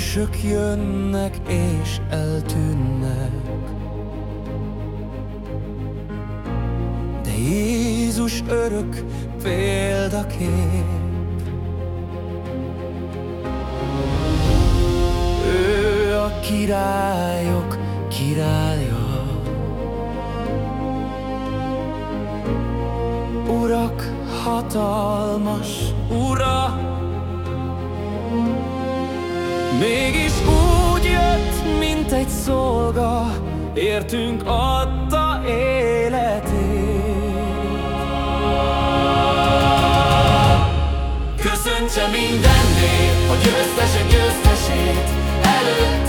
hősök jönnek és eltűnnek. De Jézus örök példakép. Ő a királyok királya. Urak hatalmas ura Mégis úgy jött, mint egy szolga. Értünk adta életét. Köszöntse minden nép, a győztesek győztesét. Előtte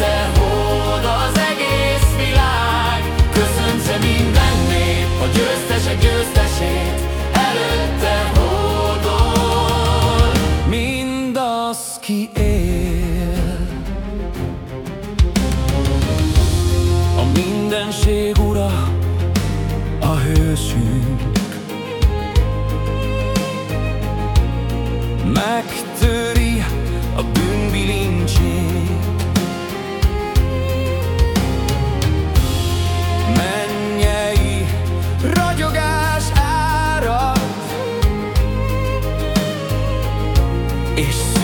mindenség ura, a hősünk. Megtöri a bűnbilincsét Mennyei ragyogás árad És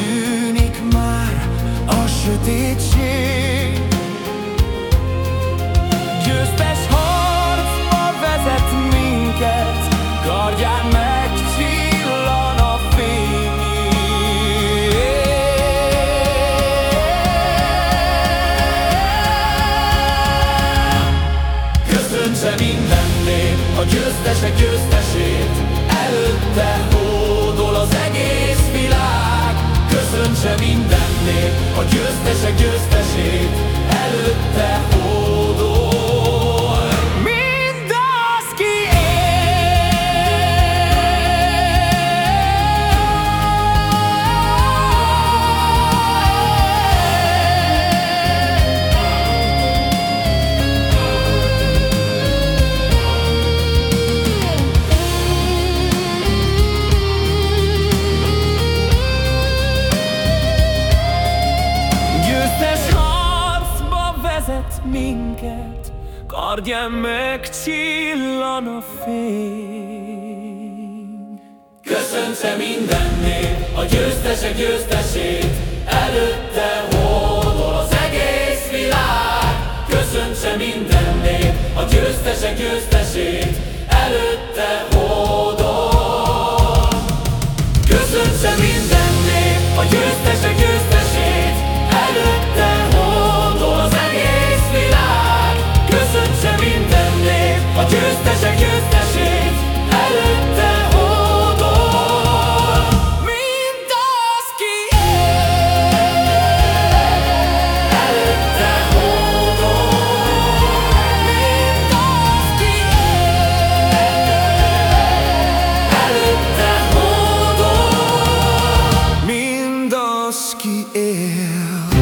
át minket, kardján megcsillan a fény. Köszönse mindennél a győztesek győztesét, előtte hódol az egész világ. Köszönse mindennél a győztesek győztesét, melhores que eu.